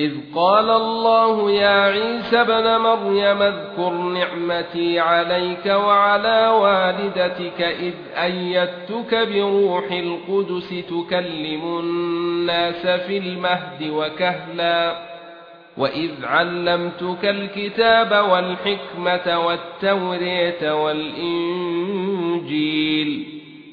إِذْ قَالَ اللَّهُ يَا عِيسَى ابْنَ مَرْيَمَ اذْكُرْ نِعْمَتِي عَلَيْكَ وَعَلَى وَالِدَتِكَ إِذْ أَيَّدتُّكَ بِرُوحِ الْقُدُسِ تُكَلِّمُ النَّاسَ فِي الْمَهْدِ وَكَهْلًا وَإِذْ عَلَّمْتُكَ الْكِتَابَ وَالْحِكْمَةَ وَالتَّوْرَاةَ وَالْإِنْجِيلَ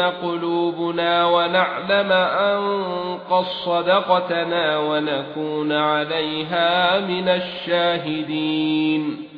قلوبنا ونعلم أن قد صدقتنا ونكون عليها من الشاهدين.